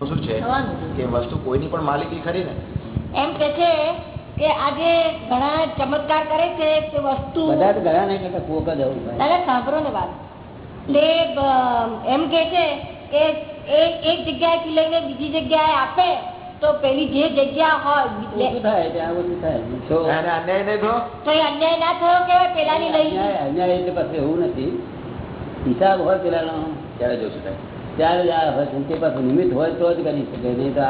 શું છે? કે વસ્તુ કોઈની પણ માલિકી ખરી ને? એમ કે છે કે આજે ઘણા ચમત્કાર કરે છે તે વસ્તુ બધા તો ઘણા નહીં કરતા કોક જ આવું થાય. દાદા સાંભળો ને વાત. તે એમ કે છે કે એક એક જગ્યાએથી લઈને બીજી જગ્યાએ આપે તો પેલી જે જગ્યા હોય થાય ત્યાં બધું થાય. અન્યાય નહીં થયો? તો એ અન્યાય ના થયો કે પેલાની લઈ. અન્યાય અન્યાય એટલે પછી એવું નથી. હિસાબ હોય પેલાનો ત્યારે જોશું સાહેબ ત્યારે જ પાછું નિમિત્ત હોય તો જ કરી શકે, નહીં તો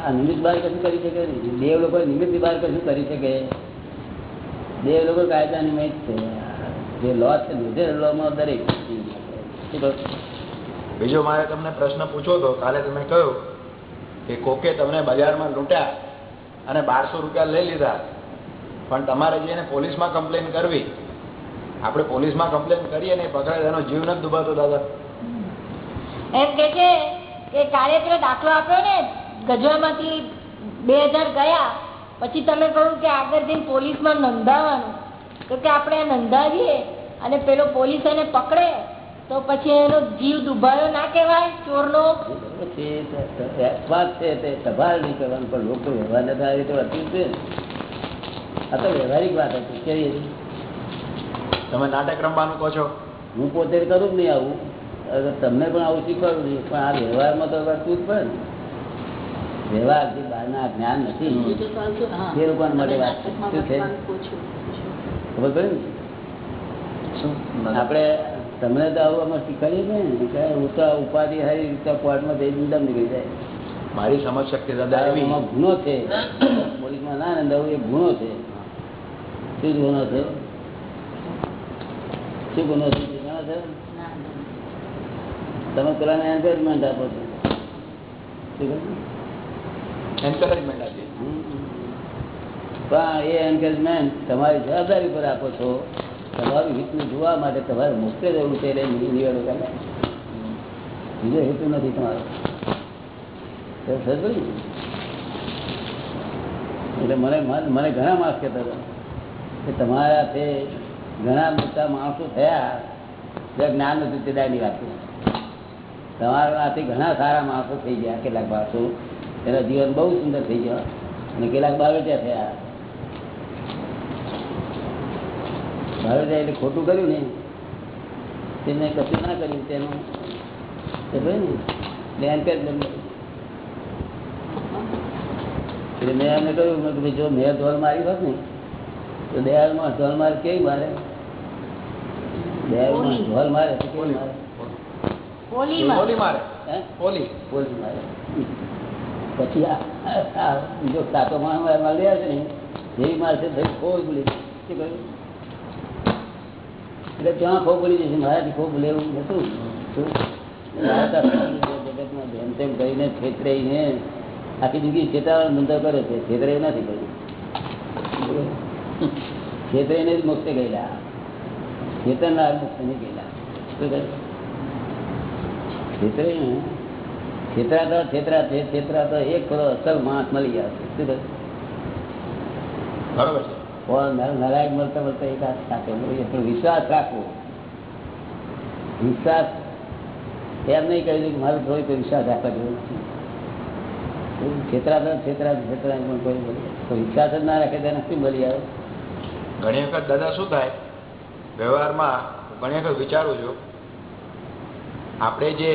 આ નિમિત્ત બહાર કશું કરી શકે નહીં. દેવ લોકો નિમિત્ત બહાર કશું કરી શકે. દેવ લોકો કાયદા નિમિત્ત છે. જે લો છે નેચરલ લોમાં દરેક બીજો મારે તમને પ્રશ્ન પૂછો તો કાલે તમે કહ્યું કે કોકે તમને બજારમાં લૂંટ્યા અને બારસો રૂપિયા લઈ લીધા. પણ તમારે જઈને પોલીસમાં કમ્પ્લેન કરવી. આપણે પોલીસમાં કમ્પ્લેન કરીએ ને એ પકડાય એનો જીવ નથી દુભાતો દાદા. એમ કે છે કે કાલે પેલો દાખલો આપ્યો ને ગજવામાંથી બે હજાર ગયા પછી તમે કહ્યું કે આગળ જઈને પોલીસમાં નોંધાવાનું. તો કે આપણે નોંધાવીએ અને પેલો પોલીસ એને પકડે તો પછી એનો જીવ દુભાયો ના કહેવાય ચોરનો? પછી વાત છે તે સભાર નહીં કરવાનું પણ લોકો વ્યવહાર નથી આવી તો છે આ તો વ્યવહારિક વાત હતી કેવી તમે નાટક રમવાનું કહો છો? હું પોતે કરું જ નહીં આવું? તમને પણ આવું શીખવાડું નહીં પણ આ વ્યવહારમાં તો તૂટ પડે ને. વ્યવહાર જે બહારના જ્ઞાન નથી તે લોકોને માટે વાત છે. શું છે? ખબર પડે ને? આપણે તમને તો આવું અમે શીખવાડીએ ને કે હું તો ઉપાધિ હારી રીતે કોર્ટમાં જઈ દમ નીકળી જાય. મારી સમજ શક્તિ દાદા એવી ગુનો છે. પોલીસમાં ના નોંધાવું એ ગુનો છે? શું ગુનો છે? શું ગુનો છો? તમે પેલાને એન્કરેજમેન્ટ આપો છો. એન્કરેજમેન્ટ આપીએ. પણ એ એન્કરેજમેન્ટ તમારી જવાબદારી પર આપો છો. તમારું હિતને જોવા માટે તમારે મુક્ત જવું છે એટલે નિવેડો કરે બીજો હેતુ નથી તમારો. એટલે મને મને- ઘણા માણસ કહેતા હતા કે તમારા તે ઘણા મોટા માણસો થયા જ્યાં જ્ઞાન હતું તે દાડી વાત છે. તમારા આથી ઘણા સારા માણસો થઈ ગયા કેટલાક માણસો. એના જીવન બહુ સુંદર થઈ ગયા અને કેટલાક બાળટ્યા થયા. બાળટ્યા એટલે ખોટું કર્યું ને તેમને કશું ના કર્યું તેનું. ને એટલે એટલે મેં એમને કહ્યું મેં જો મેં ધોલ મારી હોત ને તો દયાળમાં ધોલ મારે કેવી મારે? દયાળમાં ધોલ મારે તો કેવી મારે ઓલી મારે હે? ઓલી પોલીસ મારે પછી આ સાતો માણસ ને જેવી મારશે ભાઈ બોલી શું કહ્યું? એટલે ત્યાં ખોબ બોલી જશે? મારાથી ખોબ લેવું નતું જગતમાં જેમ તેમ કરીને છેતરાઈને આખી જિંદગી છેતરાવાનો ધંધો કરે છે. નથી કર્યું છેતરાઈને જ મોક્ષે ગયેલા. છેતરનાર મોક્ષે નહીં ગયેલા. શું કહ્યું? છેતરાઈને છેતરાતા છેતરા છેતરાતા એક કરો અસલ માણસ મળી ગયા છે. શું બરોબર છે. નરાયક મળતા મળતા એક હાથ. પણ વિશ્વાસ રાખવો. વિશ્વાસ એમ નહીં કહી દઉં કે મારે થોડી કોઈ વિશ્વાસ રાખવા જેવો નથી. છેતરાતા છેતરા છેતરા પણ કોઈ તો વિશ્વાસ જ ના રાખે તેને શું મળી આવે? ઘણી વખત દાદા શું થાય? વ્યવહારમાં ઘણી વખત વિચારું છું આપણે જે,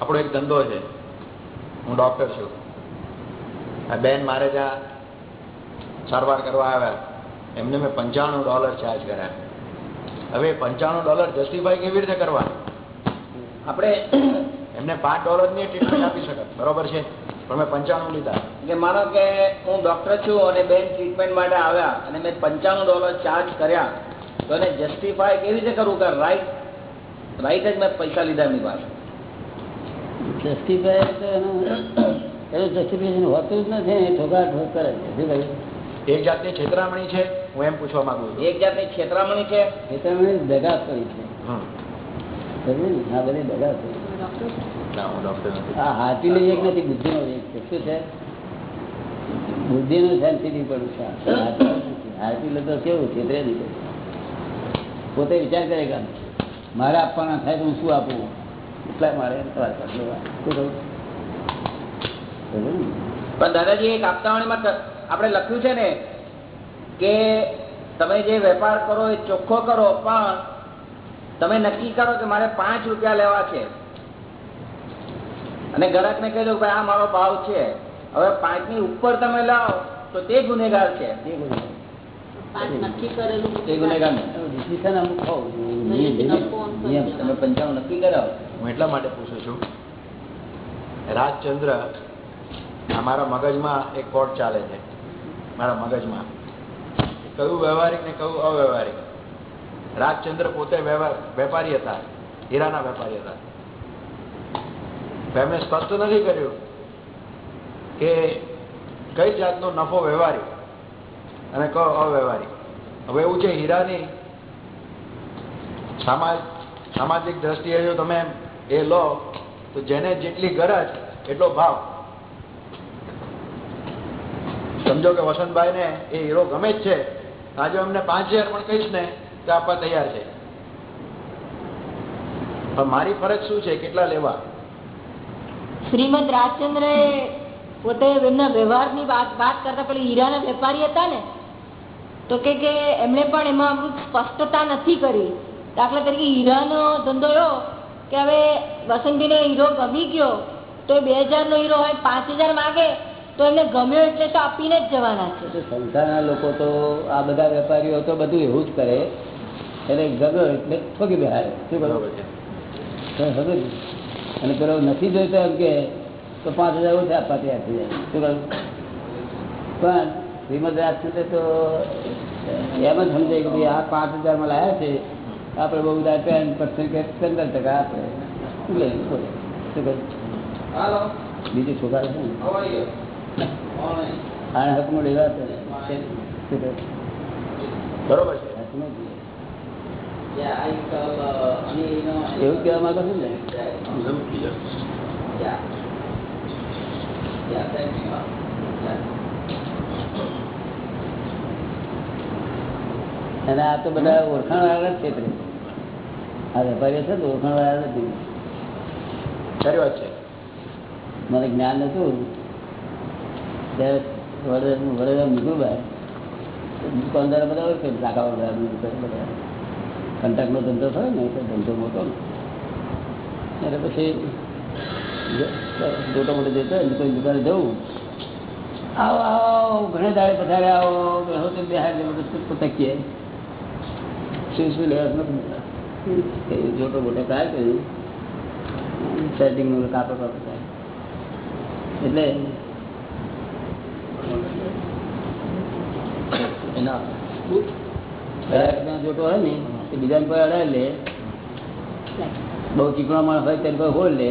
આપણો એક ધંધો છે, હું ડૉક્ટર છું. બેન મારે ત્યાં સારવાર કરવા આવ્યા. એમને મેં પંચાણું ડોલર ચાર્જ કર્યા. હવે પંચાણું ડોલર જસ્ટિફાઈ કેવી રીતે કરવા આપણે એમને પાંચ ડોલરની ટ્રીટમેન્ટ આપી શકત, બરોબર છે? પણ મેં પંચાણું લીધા. એટલે માનો કે હું ડોક્ટર છું અને બેન ટ્રીટમેન્ટ માટે આવ્યા અને મેં પંચાણું ડોલર ચાર્જ કર્યા, તો એને જસ્ટિફાય કેવી રીતે કરવું કે રાઈટ રાઈટ જ મેં પૈસા લીધા એમની પાસે. જસ્ટિફાય તો એનું એનું જસ્ટિફિકેશન હોતું જ નથી એ ઠોકા ઠોક કરે છે. શું કહ્યું? એક જાતની છેતરામણી છે હું એમ પૂછવા માંગુ છું. એક જાતની છેતરામણી છે? દગા કરી. સમજ્યું ને? આ બધી દગા કરી ના એક નથી બુદ્ધિનો એક છે. શું છે? બુદ્ધિનું સેન્સિટિવ પણ છે. હાથી તો કેવું છેતરે નહીં પોતે વિચાર કરે કે મારે આપવાના થાય તો હું શું આપું? એટલા મારે? પણ દાદાજી એક આપતાવાણીમાં આપણે લખ્યું છે ને કે તમે જે વેપાર કરો એ ચોખ્ખો કરો પણ તમે નક્કી કરો કે મારે પાંચ રૂપિયા લેવા છે. અને ગ્રાહકને કહી દો ભાઈ આ મારો ભાવ છે. હવે પાંચની ઉપર તમે લાવો તો તે ગુનેગાર છે. તે ગુનેગાર પાંચ નક્કી કરેલું તે ગુનેગાર તમે પંચાણું નક્કી કરાવો. હું એટલા માટે પૂછું છું. રાજચંદ્ર મારા મગજમાં એક કોર્ટ ચાલે છે. મારા મગજમાં. કયું વ્યવહારિક ને કયું અવ્યવહારિક. રાજચંદ્ર પોતે વેપારી હતા. હીરાના વેપારી હતા. એમણે સ્પષ્ટ નથી કર્યું કે કઈ જાતનો નફો વ્યવહારિક અને કયો અવ્યવહારિક. હવે એવું છે હીરાની સમાજ સામાજિક દ્રષ્ટિએ જો તમે એ લો, તો જેને જેટલી ગરજ, એટલો ભાવ. સમજો કે વસંતભાઈ ને એ હીરો ગમે જ છે. આજે અમને પાંચ પણ કહીશ ને, તો આપવા તૈયાર છે. મારી ફરજ શું છે? કેટલા લેવા? શ્રીમદ રાજચંદ્ર પોતે એમના વ્યવહારની વાત વાત કરતા પેલા હીરાના વેપારી હતા ને, તો કે એમણે પણ એમાં સ્પષ્ટતા નથી કરી. દાખલા તરીકે હીરાનો ધંધો એવો કે હવે વસંતીને હીરો ગમી ગયો તો બે હજારનો હીરો હોય પાંચ હજાર માગે તો એમને ગમ્યો એટલે તો આપીને જ જવાના છે. તો લોકો તો આ બધા વેપારીઓ તો બધું એવું જ કરે. એટલે ગમ્યો એટલે ઠોકી બેહાય. શું બરોબર છે. અને પેલો નથી જોઈતો એમ કે તો પાંચ હજાર ઓછા આપવા તૈયાર થઈ જાય. શું કરું પણ શ્રીમદ રાજચંદ્ર તો એમ જ સમજાય કે ભાઈ આ પાંચ હજારમાં લાયા છે આપણે બહુ બધા ટેન પર્સન્ટ કે પંદર ટકા આપણે બીજું છોકરા છે? આને હકમાં લેવા તો શું કરું? બરોબર છે. જ એવું કહેવા માંગો છો ને? અને આ તો બધા ઓળખાણ વાળા જ ક્ષેત્રે આ વેપારીઓ છે ઓળખાણ વાળા નથી. ખરી વાત છે. મને જ્ઞાન નતું ત્યારે વડોદરા વડોદરા નીકળુભાઈ દુકાનદાર બધા લાકા વડોદરા બધા કંટાકનો ધંધો થયો ને એટલે ધંધો મોટો ને. ત્યારે પછી મોટો મોટો જતો હોય કોઈ દુકાને જવું. આવો આવો ઘણે દાડે પથારે આવો તો બેહાર બધું શું શું લેવા નથી જોટો બોટો કાય કર્યું સેટિંગનું કાપો કાપો થાય. એટલે એના જોટો હોય ને એ બીજાને કોઈ અડાય લે. બહુ ચીકણો માણસ હોય તેને કોઈ હોલ લે.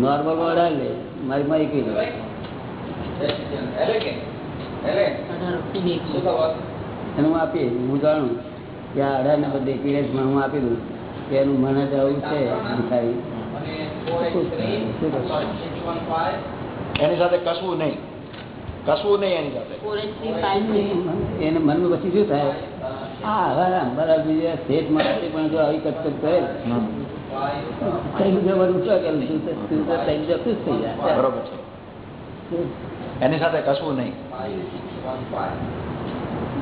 નોર્મલ અડાય લે. મારી માં એક એનું આપીએ હું આપી હું જાણું. કે અઢાર ને બદલે પીરિયડમાં હું આપી દઉં કે એનું મને જવું છે ભિખારી એની સાથે કશું નહીં. એની સાથે. ફોર એટ થ્રી ફાઈવ એને મનમાં પછી શું થાય? આ હવે અંબાલાલ બીજા શેઠ માટે પણ જો આવી કટકટ કરે તઈ જવાનું શું કરું તું તો- તું તો તઈ જ ખુશ થઈ જાય. બરોબર છે. એની સાથે કસવું નહીં.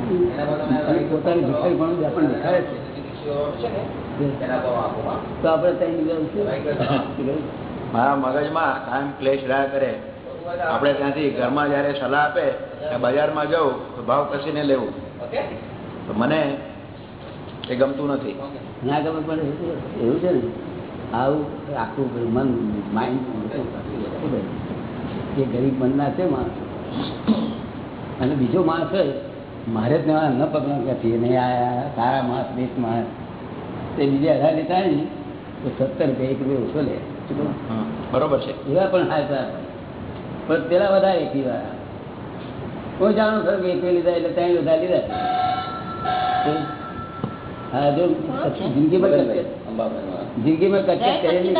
પોતાની ભિખારી પણ આપણને દેખાડે છે. તો આપણે તઈ મારા મગજમાં કાયમ ક્લેશ રહ્યા કરે. આપણે ત્યાંથી ઘરમાં જયારે સલાહ આપે બજારમાં જવું તો ભાવ કસીને લેવું. તો મને એ ગમતું નથી. ના ગમે પણ એવું છે ને. આવું આખું મન માઇન્ડ એ ગરીબ મનના છે માણસ. અને બીજો માણસ હોય મારે જ ન પગલા નથી અને આ સારા માસ વીસ માસ તે બીજે અઢાર લેતા ને તો સત્તર રૂપિયા એક રૂપિયા ઓછો લે. શું બરોબર છે. એવા પણ સારા પણ પેલા વધારે એકી વાળા હું જાણું ખરું કે એક લીધા એટલે ત્રણ લીધા લીધા. હા જો જિંદગીમાં જિંદગીમાં કચકચ કરે નહીં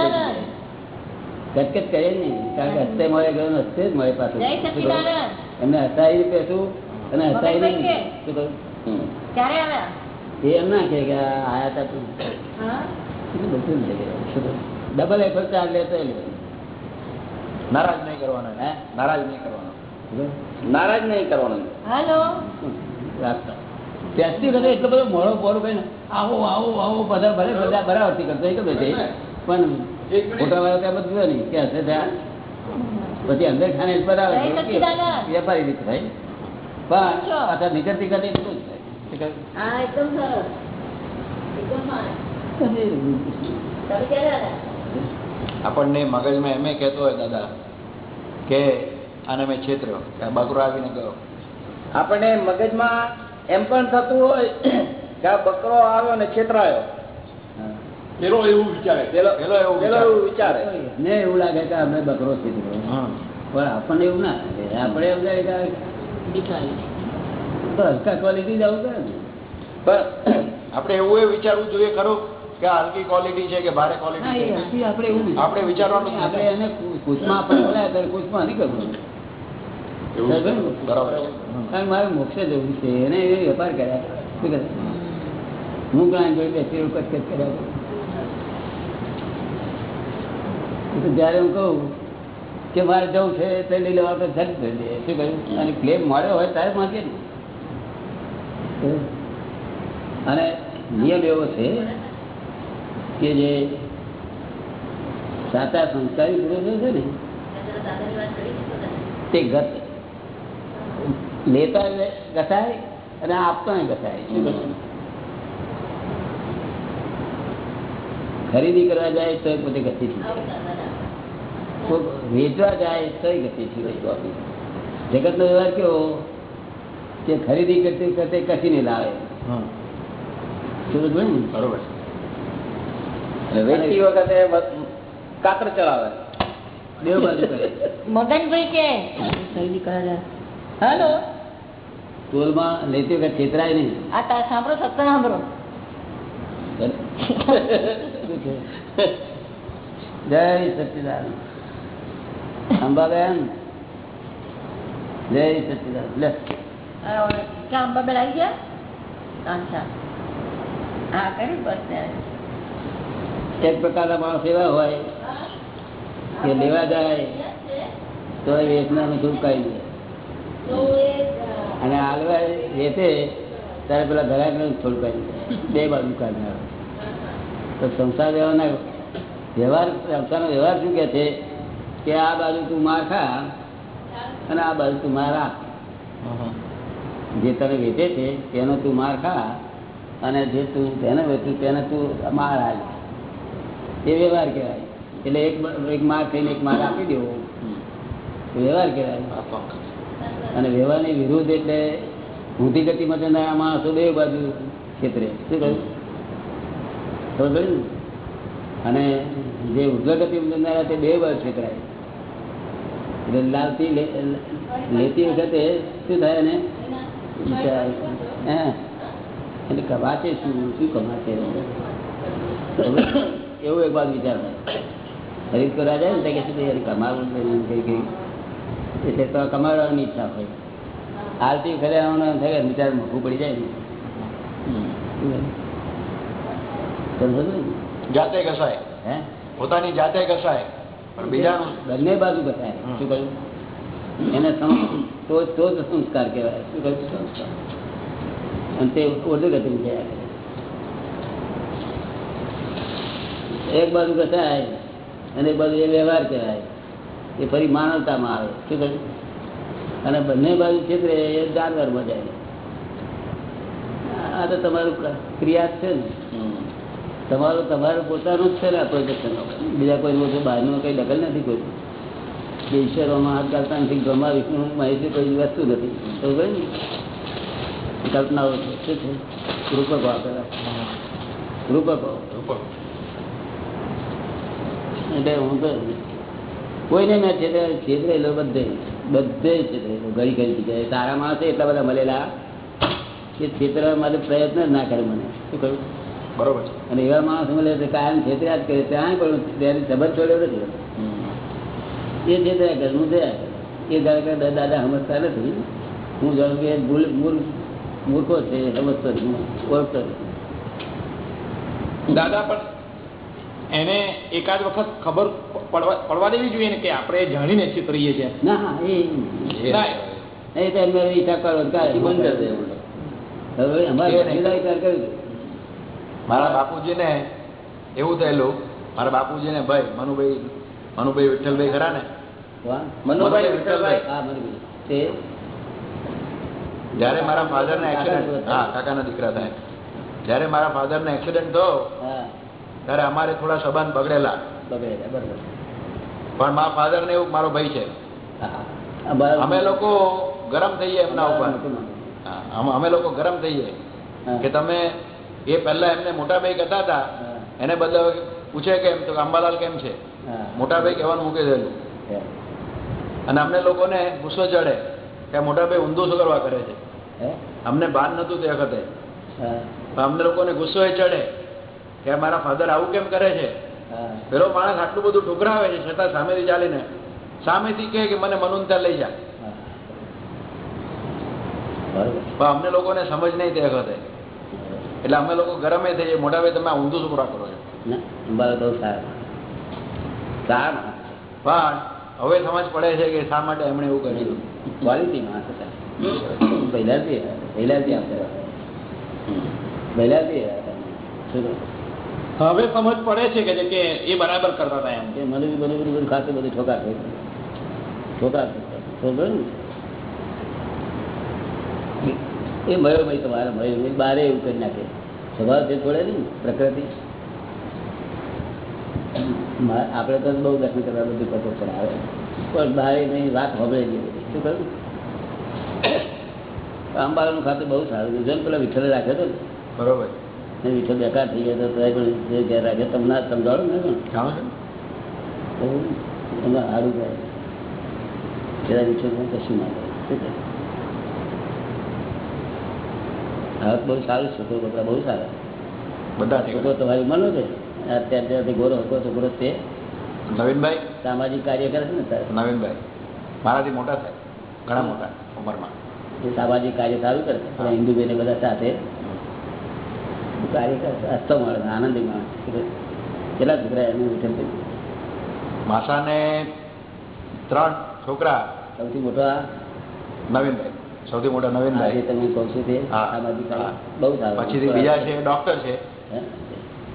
કચકચ. કરે નહીં. કારણ કે હસ્તે મળે ગયો હસ્તે જ મળે પાછું શું? સચિદાનંદ. એમને હસાઈ પેશું અને હસાઈ નહીં એ એમ ના કે આયા તા તું. બધું? ડબલ એફર્ટ ચાર્જ લે તો નારાજ નહીં કરવાનો હે? નારાજ નહીં કરવાનો. નારાજ નહીં કરવાનો હાલો? બેસતી વખતે એટલો બધો મોડો પોરો કઈ આવો આવો આવો બધા ભલે બધા બરાબરથી કરતો એક છે પણ ફોટા વાળા ત્યાં બધું નહીં. કે હશે ત્યાં પછી અંદર ખાને બરાબર વેપારી રીતે થાય. પણ નીકળતી કરતી બધું જ? આપણને મગજમાં એમ કહેતો હોય દાદા કે આને મેં છેતર્યો કે બકરો આવીને ગયો. આપણને મગજમાં એમ પણ થતું હોય કે આ બકરો આવ્યો ને છેતરાયો. પેલો એવું વિચારે. પેલો પેલો એવું પેલો એવું વિચારે. ને એવું લાગે કે અમે બકરો છે દીકરો. પણ આપણને એવું ના લાગે. આપણે એમ લાગે હલકા ક્વોલિટી જ આવું કરે ને આપણે એવું એ વિચારવું જોઈએ ખરું કે હલકી ક્વોલિટી છે કે ભારે ક્વોલિટી છે? આપણે એવું આપણે વિચારવાનું આપણે એને કુશમાં આપણે બોલાય ત્યારે કુશમાં નહીં કરવું એવું બરાબર? કારણ મારે મોક્ષે જવું છે એને એ વેપાર કર્યા હું જ્ઞાન જોઈ બેસી કચકચ કર્યા જ્યારે હું કહું કે મારે જવું છે તે લઈ લેવા તો જગ કરી દે શું કહ્યું? અને ક્લેમ મળ્યો હોય ત્યારે માંગે ને. અને નિયમ એવો છે કે જે સાચા સંસ્કારી પુરુષો છે ને, તે ગત લેતા ગસાય અને આપતા ગસાય શું કહ્યું? ખરીદી કરવા જાય તો પોતે ગતિ થઈ વેચવા જાય કઈ ગતિ થઈ વસ્તુ આપી? જગત નો વ્યવહાર કેવો? કે ખરીદી કરતી વખતે કસીને લાવે. હમ. સમજ પડી ને? બરોબર. વેચતી વખતે વ- કાતર ચલાવે. બેવ બાજુ કરે. મગનભાઈ કે? ખરીદી કરવા. જાય. ટોલમાં લેતી વખત છેતરાય નહીં. આ તા સાંભળો સત્સંગ સાંભળો. જય સચિદાન અંબાબેન જય સચિદાન લે ક્યાં અંબાબેન આવી ગયા અચ્છા હા કરી બસ એક પ્રકારના માણસ એવા હોય કે લેવા જાય તો એ વેચનારનું છુપકાઈ દે અને હાલવા વેચે ત્યારે પેલા ઘરાકને છોડકાઈ દે બે બાજુ કાઢનાર તો સંસાર વ્યવહારના વ્યવહાર સંસારનો વ્યવહાર શું કે છે કે આ બાજુ તું માર ખા અને આ બાજુ તું માર જે તને વેચે છે તેનો તું માર ખા અને જે તું તેને વેચ્યું તેને તું માર હાલ એ વ્યવહાર કહેવાય. એટલે એક એક માર થઈને એક માર આપી દેવો. વ્યવહાર કહેવાય. અને વ્યવહારની વિરુદ્ધ એટલે ઊંધી ગતિમાં જનારા માણસો બે બાજુ ક્ષેત્રે શું કહ્યું? ખબર અને જે ઉર્ધ્વ ગતિમાં જનારા તે બે બાજુ એટલે લાવતી લેતી વખતે શું થાય ને એટલે કમાશે શું? શું કમાશે એવું એક વાત વિચાર થાય. ખરીદ કરવા જાય ને કે શું યાર કમાવું કઈ કઈ. એટલે તો કમાવાની ઈચ્છા હોય. હાલતી વખતે આવવાનો થાય કે વિચાર મોઘું પડી જાય ને. જાતે ઘસાય હે? પોતાની જાતે ઘસાય બંને બાજુ બતાય શું કહ્યું? એને તો તો જ સંસ્કાર કહેવાય. શું કહ્યું? સંસ્કાર. અને તે ઓછું ગતિ એક બાજુ ઘટાય અને એક બાજુ એ વ્યવહાર કહેવાય. એ ફરી માનવતામાં આવે. શું કહ્યું? અને બંને બાજુ ક્ષેત્રે એ જાનવરમાં જાય. આ તો તમારું ક્રિયા છે ને. તમારું તમારું પોતાનું જ છે ને પ્રોજેક્શન બીજા કોઈ મોટું બહારનું કંઈ દખલ નથી કોઈ. કે ઈશ્વરોમાં હાથ કરતા નથી બ્રહ્મા વિષ્ણુ માહિતી કોઈ વસ્તુ નથી. તો ને કલ્પનાઓ છે શું છે રૂપકો આપેલા. રૂપકો. એટલે હું તો કોઈને મેં છેતરે છેતરેલો બધે બધે છેતરેલો ઘડી ઘડી જગ્યાએ. તારા માણસે એટલા બધા મળેલા કે છેતરવા માટે પ્રયત્ન જ ના કરે મને. શું કહ્યું? બરોબર છે. અને એવા માણસ મળે કાયમ છેતર્યા જ કરે ત્યાં પણ ત્યારે સંબંધ છોડ્યો નથી. એ જે કરે ઘરનું થયા એ ગાળ દાદા સમજતા નથી. હું જાણું કે ભૂલ મૂર્ખ મૂર્ખો છે સમજતો ઓળખતો દાદા પણ એને એકાદ વખત ખબર પડવા પડવા દેવી જોઈએ ને કે આપણે જાણીને છેતરીએ છીએ? ના એ એ તો એમને ઈચ્છા કરો બંધ કરી દે. હવે અમારે કર્યું મારા બાપુજીને એવું થયેલું મારા બાપુજીને ભાઈ મનુભાઈ મનુભાઈ વિઠ્ઠલભાઈ ખરા ને? મનુભાઈ વિઠ્ઠલભાઈ. હા જ્યારે મારા એક્સિડન્ટ હા કાકાના દીકરા થાય. જયારે મારા ફાધરને એક્સિડન્ટ થયો ત્યારે અમારે થોડા સંબંધ બગડેલા. પણ મારા ફાધરને એવું મારો ભાઈ છે. અમે લોકો ગરમ થઈએ એમના ઉપર. અમે લોકો ગરમ થઈએ કે તમે એ પહેલા એમને મોટા ભાઈ કહેતા હતા. એને બદલે પૂછે કેમ? તો અંબાલાલ કેમ છે. મોટા ભાઈ કહેવાનું મૂકી દેલું. અને અમને લોકોને ગુસ્સો ચડે કે મોટા ભાઈ ઊંધું શું કરવા કરે છે? અમને ભાન નહોતું તે વખતે. અમને લોકોને ગુસ્સો એ ચડે કે મારા ફાધર આવું કેમ કરે છે? પેલો માણસ આટલું બધું ઠુકરાવે છે છતાં સામેથી ચાલીને. સામેથી કહે કે મને મનુન ત્યાં લઈ જા. પણ અમને લોકોને સમજ નહીં તે વખતે. એટલે અમે લોકો ગરમે થઈએ મોટા ભાઈ તમે ઊંધું શું કરો છો. બહુ સારા. સારા પણ હવે સમજ પડે છે કે શા માટે એમણે એવું કર્યું. ક્વોલિટી માણસ પહેલાથી પહેલાથી આપણે પહેલાથી? હવે સમજ પડે છે કે એ બરાબર કરતા હતા એમ. કે મને બી બધું બધું બધું ખાતું બધું ઠોકા થઈ ઠોકા ખબર ને એ મયો ભાઈ તમારે મયો ભાઈ બારે એવું કરી નાખે. સ્વભાવ છે છોડે નહીં પ્રકૃતિ. આપણે તો બહુ દર્શન કરવા બધું પતો આવે. પણ બહાર નહીં વાત નહીં બધી. શું કહ્યું? આંબાલાનું ખાતું બહુ સારું છે. જેમ પેલા વિઠ્ઠલે રાખે તો ને. બરોબર. ને વિઠ્ઠલ બેકાર થઈ ગયા તો પણ જે ઘેર રાખે તમને સમજાવો ને પણ છો સારું થાય. જરા વિઠ્ઠલમાં કશું ના થાય. શું થાય? હાથ બહુ સારું છોકરો બધા બહુ સારા બધા છોકરો તમારી મનો છે? અત્યારે ત્યાંથી ગોરો હતો છોકરો તે નવીનભાઈ? સામાજિક કાર્ય કરે છે ને સર નવીનભાઈ. મારાથી મોટા સાહેબ ઘણા મોટા ઉંમરમાં. એ સામાજિક કાર્ય સારું કરે છે હિન્દુભાઈને બધા સાથે. કાર્ય કરે છે હસતો માણસ આનંદી માણસ. કેટલા છોકરા એનું વિઠ્ઠલ માસાને ત્રણ છોકરા. સૌથી મોટા નવીનભાઈ. સૌથી મોટા નવીનભાઈ. તમે કહો છો તે હા. સામાજિક બહુ સારું પછીથી બીજા છે. ડોક્ટર છે.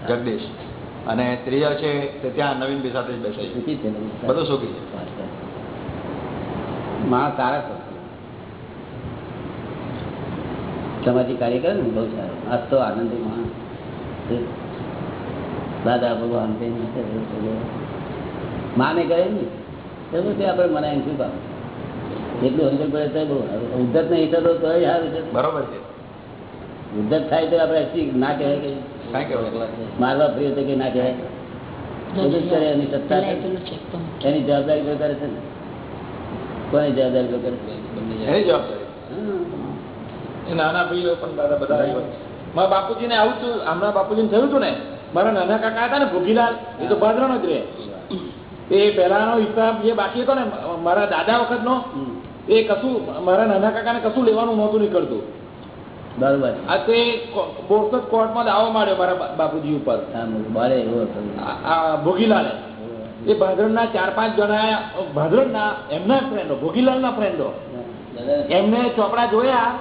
જગદીશ. અને ત્રીજા છે તે ત્યાં નવીનભાઈ સાથે જ બેસે સુખી છે બધું સુખી છે. માણસ સારા છે. સામાજિક કાર્ય કરે ને બહુ સારું. આજ તો આનંદી માં. દાદા ભગવાન તે માને કહે ને તો પછી આપણે મનાય શું કામ? એટલું અંકલ પડે તો બહુ ઉદ્ધત નહીં થતો તો સારું છે. બરોબર છે. ઉદ્ધત થાય તો આપણે ના કહેવાય કે મારવા ફર્યો તો કે ના કહેવાય. બધું જ કરે એની સત્તા જવાબદારી કોઈ કરે છે ને? કોની જવાબદારી કોઈ કરે છે? એની જવાબદારી. નાના ભાઈઓ પણ દાદા બધા મારા બાપુજીને આવું છું હમણાં બાપુજીને થયું હતું ને મારા નાના કાકા હતા ને ભોગીલાલ એ તો ભાદરાનો જ રહે. એ પહેલાનો હિસાબ જે બાકી હતો ને મારા દાદા વખતનો. એ કશું મારા નાના કાકાને કશું લેવાનું નહોતું નીકળતું. બરોબર. આ તે બોરસદ કોર્ટમાં દાવો માંડ્યો મારા બાપુજી ઉપર. હા બાળે એવો હતો. આ આ ભોગીલાલે. એ ભાદરણના ચાર પાંચ જણા ભાદરણના એમના ફ્રેન્ડો ભોગીલાલના ફ્રેન્ડો એમને ચોપડા જોયા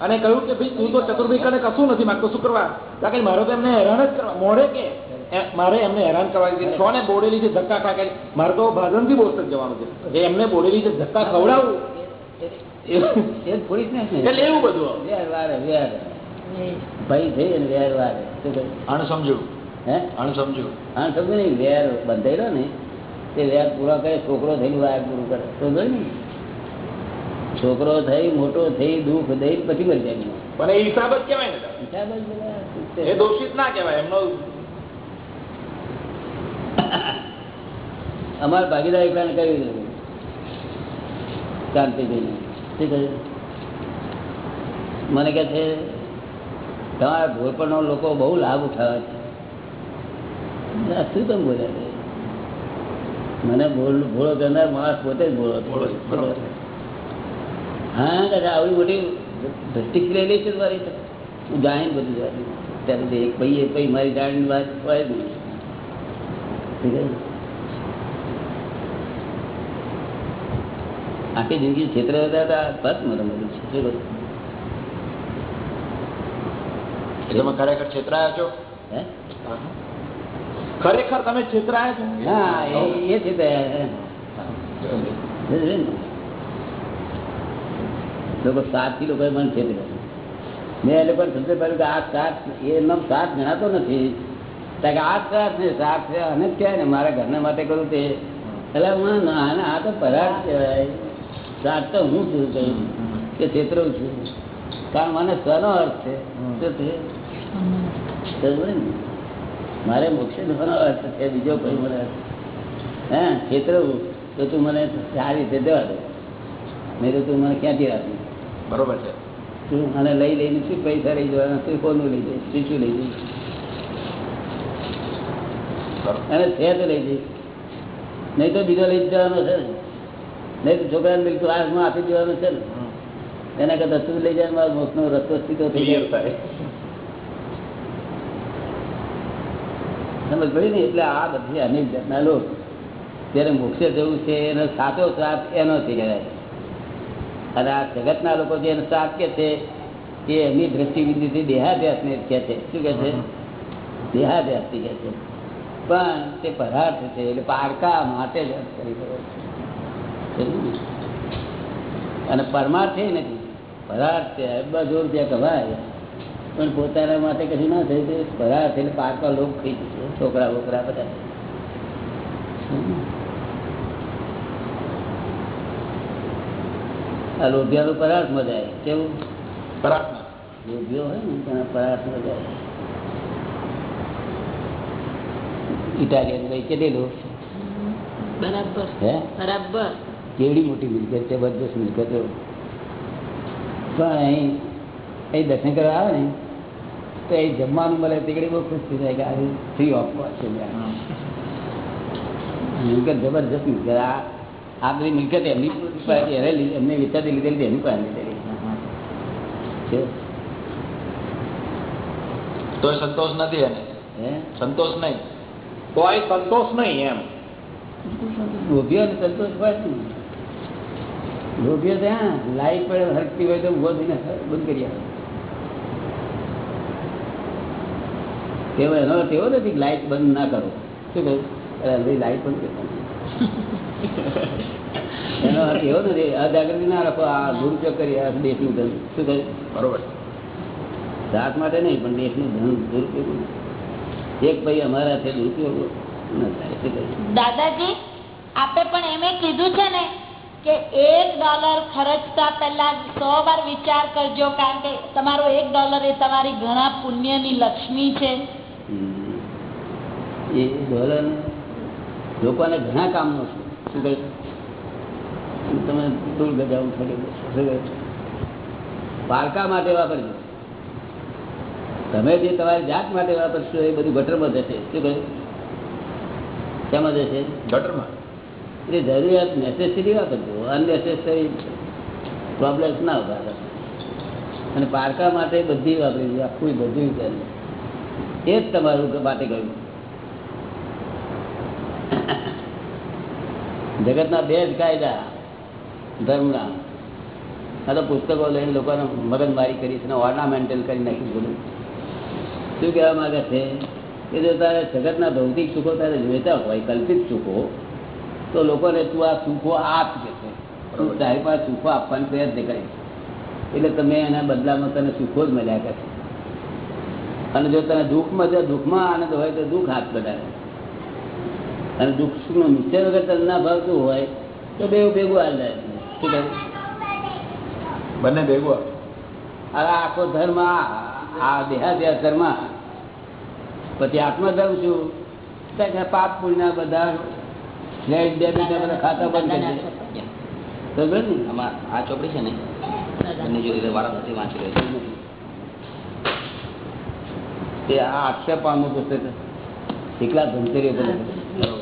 અને કહ્યું કે ભાઈ તું તો ચતુર્ભાઈ કને કશું નથી માગતો શું કરવા? કારણ કે મારે તો એમને હેરાન જ કરવા મોડે કે. એ- મારે એમને હેરાન કરવા દીધી ને બોડેલી છે ધક્કા ખાકે મારે તો ભાદરણથી બોરસદ જવાનું છે. જે એમને બોડેલી છે ધક્કા ખવડાવું. એવું- એ થોડીક ને એટલે એવું બધું ભાઈ થઈ અને વેર વારે સમજો વેર બંધાયેલો ને તે વેર પૂરા કરે છોકરો થઈને વાર પૂરું કરે. સમજો ને છોકરો થઈ મોટો થઈ દુઃખ દઈ પછી મરી જાય પણ એ હિસાબ જ કહેવાય ને. હિસાબ જ બધા શું છે? એ દોષિત ના કહેવાય. એમનો અમારા ભાગીદાર એકલાને કહ્યું હતું શાંતિભાઈને શું કહ્યું મને કહે છે તમારા ભોળપણનો લોકો બહુ લાભ ઉઠાવે છે શું તમે બોલ્યા છે? મને ભૂલ ભોળો કરનાર માણસ પોતે જ ભોળો. ભૂળો. હા દાદા આવી મોટી દ્રષ્ટિ લઈ છે મારી. હું જાણીને બધું. ત્યારે એક ભાઈ એક ભાઈ મારી જાણીને વાત હોય જ નહીં? આખી જિંદગી ક્ષેત્ર હતા તો આ બસ મને મળ્યું છે શું કરું? એ તમે ખરેખર છેતરાયા છો હે? ખરેખર તમે છેતરાયા છો હા એ એ છે તે સમજે ને? લોકો સાતથી લોકો મને છેતરે મેં એ લોકોને સમજે પડ્યું કે આ સાત એ નામ સાત ગણાતો નથી કારણ કે આ સાત છે અને જ કહેવાય ને મારા ઘરના માટે કરું તે. એટલે હું ના ના, આ તો પરાગ કહેવાય. સાત તો હું છું કહ્યું કે છેતરું છું. કારણ મને સ્વનો અર્થ છે. શું ને? મારે મોક્ષ નો અર્થ છે બીજો કોઈ મને અર્થ હે છેતરવું તો તું મને સારી રીતે દેવા દે. નહીં તો તું મને ક્યાંથી રાખી બરોબર છે. તું મને લઈ લઈને શું પૈસા લઈ જવાના તું કોનું લઈ જઈશ? શું લઈ જઈશ? બરોબર અને છે તો લઈ જઈશ નહીં તો બીજો લઈ જવાનો છે ને. નહીં તો છોકરાને બિલકુલ હાથમાં આપી દેવાનો છે ને. એના કરતા તું લઈ જાય મારો મોક્ષનો રસ્તો સીધો થઈ જાય. સમજ પડી ને એટલે આ બધી અનેક જાતના લોક જ્યારે મોક્ષે જવું છે એનો સાચો શ્રાપ એનો થઈ કહેવાય અને આ જગતના લોકો જે એનો શ્રાપ કે છે એ એમની દ્રષ્ટિબિંદુથી દેહાભ્યાસને કહે છે. શું કહે છે? દેહાભ્યાસથી કહે છે. પણ તે પદાર્થ છે એટલે પારકા માટે જ અર્થ કરી રહ્યો છે. અને પરમાર્થ એ નથી. પદાર્થ છે બસો રૂપિયા કમાય. પણ પોતાના માટે કશું ના થયું તે પદાર્થ એટલે પારકા લોક થઈ જશે. છોકરા બોકરા બધા. આ લોભિયાનું પદાર્થ મજા આવે કેવું? પ્રાર્થના. લોભિયો હોય ને તેના મજા આવે ઇટાલિયન ભાઈ કેટલેલો બરાબર હે? બરાબર. કેવડી મોટી મિલકત છે બધી મિલકત પણ અહીં અહીં દર્શન કરવા આવે ને તો અહીં જમવાનું મળે તીકડી બહુ ખુશ થઈ જાય કે આ ફ્રી ઓફ છે મિલકત જબરજસ્ત મિલકત. આ આ બધી મિલકત એમની એને એમને વિચારતી લીધેલી એની પાસે લીધેલી. છે? તો સંતોષ નથી એને? હે? સંતોષ નહીં? આ સંતોષ નહીં એમ. લોભીઓ સંતોષ હોય લોભીઓ ત્યાં લાઈટ પડે હરકતી હોય તો ઊભો થઈને બંધ કરી આવે તેવો એનો અર્થ એવો નથી લાઈટ બંધ ના કરો. શું કહ્યું? લાઈટ બંધ કરવાની એનો અર્થ એવો નથી. અજાગૃતિ ના રાખો આ દુરુપયોગ કરી દેશનું ધન. શું કહ્યું? બરોબર. જાત માટે નહીં પણ દેશનું ધન દુરુપયોગ. એક ભાઈ અમારા છે દુરુપયોગ દાદાજી આપે પણ એમ કીધું છે ને કે એક ડોલર ખર્ચતા પહેલા સો વાર વિચાર કરજો કારણ કે તમારો એક ડોલર એ તમારી ઘણા પુણ્યની લક્ષ્મી છે. એ ડોલર લોકોને ઘણા કામનો છે. શું કહે તમે ટૂલ ગજાવું પારકા માટે વાપરજો. તમે જે તમારી જાત માટે વાપરશો એ બધું ગટરમાં જશે. શું કહ્યું શેમાં જશે? ગટરમાં. એટલે જરૂરિયાત નેસેસરી વાપરજો. અનનેસેસરી પ્રોબ્લેમ્સ ના ઊભા અને પારકા માટે બધી વાપરી છે આખું બધું વિચાર્યું એ જ તમારું માટે કહ્યું જગતના બે જ કાયદા ધર્મના. આ તો પુસ્તકો લઈને લોકોને મગજમારી કરી છે ઓર્નામેન્ટલ કરી નાખી બધું. શું કહેવા માંગે છે? કે જો તારે જગતના ભૌતિક સુખો તારે જોઈતા હોય કલ્પિત સુખો તો લોકોને તું આ સુખો આપ કે છે. તારી પાસે સુખો આપવાનો પ્રયત્ન કરે એટલે તમે એના બદલામાં તને સુખો જ મળ્યા કરશે અને જો તને દુઃખમાં જો દુઃખમાં આનંદ હોય તો દુઃખ હાથ બધારે અને દુઃખ સુખનો નિશ્ચય વગર તને ના ભાવતું હોય તો બે ભેગું હાલ જાય. શું કહે બંને ભેગું. હવે આખો ધર્મ આ દેહાદ્યાસ ધર્મ. પછી આત્મધર્મ શું તો પાપ પુણ્ય બધા ક્રેડિટ ડેબિટ બધા ખાતા બંધ કરી ને? આમાં આ ચોપડી છે ને બંને જોડે વારાફરતી વાંચી રહ્યો તે આ આક્ષેપ પામું પુસ્તક એકલા ધનતેરી ઉપર લખેલું.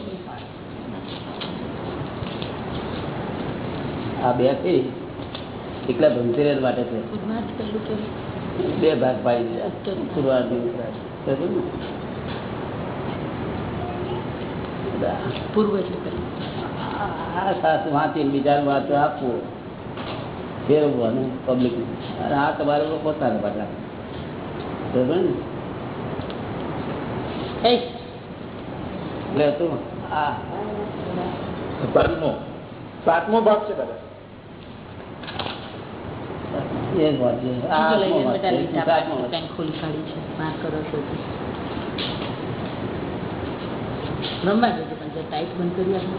આ બે છે. એકલા ધનતેરસ માટે છે. બે ભાગ પાડી દીધા પૂર્વાર્ધ ને ઉત્તરાર્ધ. બરોબર ને? પૂર્વ એટલે કરી વાંચીને બીજા વાંચો આપવો ફેરવવાનું પબ્લિક અને આ તમારે પોતાના પાટા. બરોબર ને? એ તું. આ સાતમો સાતમો ભાગ છે દાદા એ જ વાંચજો. આ બીજો લઈને આઠમો બધા વાંચજો. લીટા સાતમો પાડી વાંચજો. પેન ખોલી કાઢી છે કરો છો પણ જો ટાઈટ બંધ કરી આપો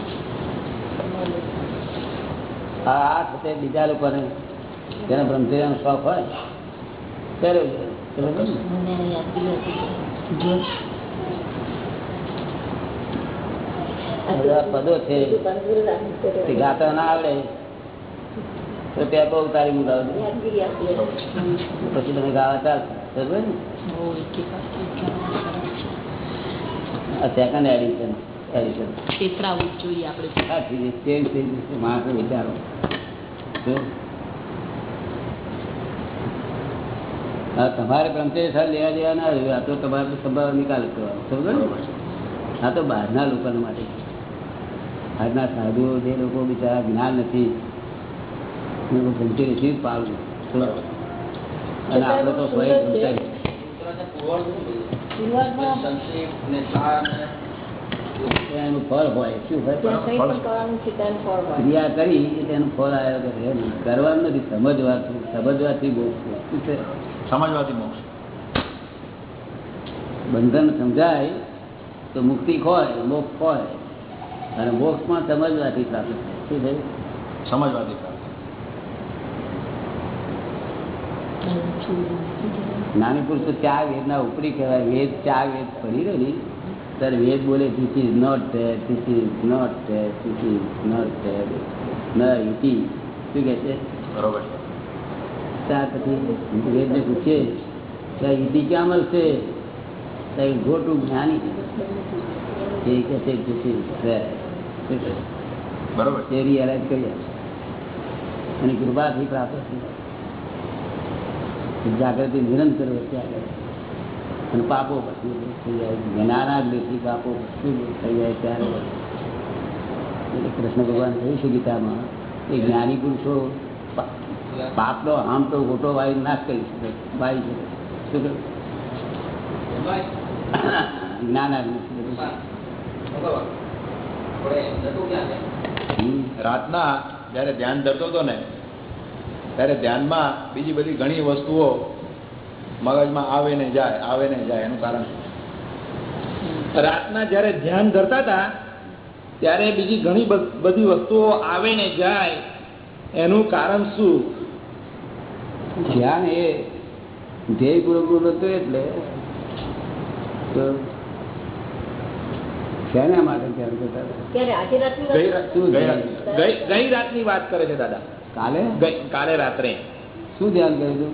આ આઠ બીજા લોકોને જેને બ્રહ્મચર્યનો શોખ હોય ત્યારે પદો છે. ગાતા ના આવડે. તો ત્યાં બહુ તારી મુકાવજો પછી તમે ગાવા ચાલશે. બરોબર ને બહુ એકી પાસે સરસ છે આ સેકન્ડ એડિશન એડિશન જોઈએ આપણે. માણસો વિચારો. તમારે બ્રહ્મચર્ય સાલ લેવા દેવા ના રહ્યું આ તો તમારે સંભાવ નિકાલ કરવાનો. સમજો ને? આ તો બહારના લોકોના માટે આજના સાધુઓ જે લોકો બિચારા જ્ઞાન નથી એ લોકો બ્રહ્મચર્યથી જ પાળવું અને આપણે તો સ્વયં. એનું ફળ હોય શું ક્રિયા કરી એટલે એનું ફળ આવ્યો કરે કરવાનું નથી સમજવાથી છે? સમજવાથી મોક્ષ. બંધન સમજાય તો મુક્તિ ખોય મોક્ષ ખોય અને મોક્ષ પણ સમજવાથી પ્રાપ્ત થાય. શું થયું સમજવાથી પ્રાપ્ત પુરુષો ચાર વેદના ઉપરી કહેવાય. વેદ ચાર વેદ પડી રહ્યો ને ત્યારે વેદ બોલે this is not this is not this is not ન ઇટી શું કહે છે? બરોબર ત્યાર પછી વેદને પૂછે કે ઇટી ક્યાં મળશે? ત્યાં ગોટું જ્ઞાની. એ કહે છે ધીસ ઇઝ? બરોબર તે રિયલાઇઝ કરી અને કૃપાથી પ્રાપ્ત થઈ જાગૃતિ નિરંતર વધ્યા આગળ અને પાપો પછી થઈ જાય જ્ઞાનાગ્રહથી પાપો પછી થઈ જાય ત્યારે એટલે કૃષ્ણ ભગવાન કહ્યું છે ગીતામાં એ જ્ઞાની પુરુષો પાપનો આમ તો ગોટો વાય ના કરી શકે વાય શકે શું જ્ઞાનાગ્રહથી રાતના જ્યારે ધ્યાન ધરતો હતો ને ત્યારે ધ્યાનમાં બીજી બધી ઘણી વસ્તુઓ મગજમાં આવે ને જાય આવે ને જાય એનું કારણ? રાતના જ્યારે ધ્યાન ધરતા હતા ત્યારે બીજી ઘણી બધી વસ્તુઓ આવે ને જાય એનું કારણ શું? ધ્યાન એ ધ્યેયપૂર્વક નતું એટલે શેના માટે ધ્યાન કરતા ગઈ રાતની વાત કરે છે દાદા. કાલે? કાલે રાત્રે. શું ધ્યાન કર્યું હતું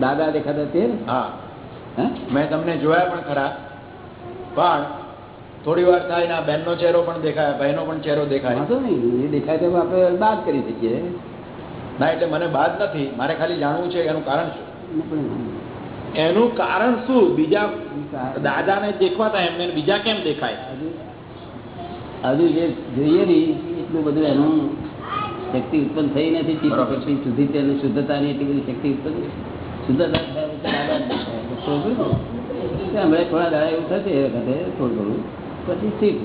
દાદા દેખાતા તે? હા? મેં તમને જોયા પણ ખરા. પણ થોડી વાર થાય ના બહેનનો બેનનો ચહેરો પણ દેખાય ભાઈનો પણ ચહેરો દેખાય. વાંધો નહીં એ દેખાય તો આપણે બાદ કરી શકીએ. ના એટલે મને બાદ નથી. મારે ખાલી જાણવું છે એનું કારણ શું? એનું કારણ શું? બીજા દાદાને દેખવાતા એમને બીજા કેમ દેખાય? હજુ હજુ જે જોઈએ નહીં એટલું બધું એનું શક્તિ ઉત્પન્ન થઈ નથી. શક્તિ સુધી તેની શુદ્ધતાની એટલી બધી શક્તિ ઉત્પન્ન શુદ્ધતા થયા હમણાં થોડા દાડા એવું થશે એ વખતે થોડું થોડું પછી ઠીક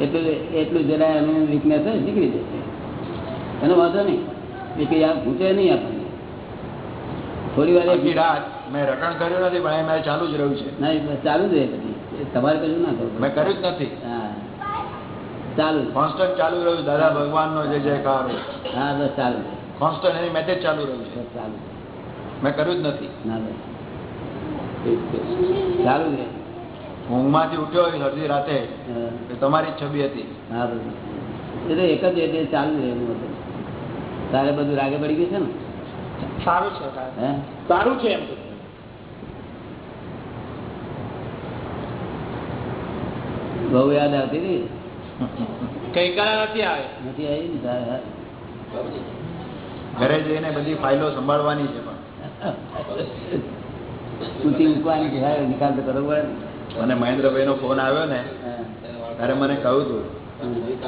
એટલે એટલું જરા એનું વીકનેસ હોય નીકળી જશે. એનો વાંધો નહીં. એ કંઈ આ પૂછે નહીં આપણને. થોડી વાર મેં રટણ કર્યું નથી પણ એ મેં ચાલુ જ રહ્યું છે. ના ચાલુ જ રહે પછી. તમારે કશું ના કરવું મેં કર્યું જ નથી. હા. ચાલુ. કોન્સ્ટન્ટ ચાલુ રહ્યું દાદા ભગવાનનો જે જયકાર હા બસ ચાલુ કોન્સ્ટન્ટ એની મેસેજ ચાલુ રહ્યું છે. ચાલુ મેં કર્યું જ નથી. ના બસ. ચાલુ છે. ઊંઘમાંથી ઉઠ્યો હોય અડધી રાતે. તમારી જ છબી હતી. હા બધું એટલે એક જ એટલે ચાલુ રહે એનું હતું. તારે બધું રાગે પડી ગયું છે ને? સારું છે સારું છે એમ બહુ યાદ આવતી હતી કઈ કાલે નથી આવે. નથી આવી ને ઘરે જઈને બધી ફાઇલો સંભાળવાની છે પણ. નિકાલ તો કરવો પડે ને. ફોન આવ્યો ને ત્યારે મને કહ્યું હતું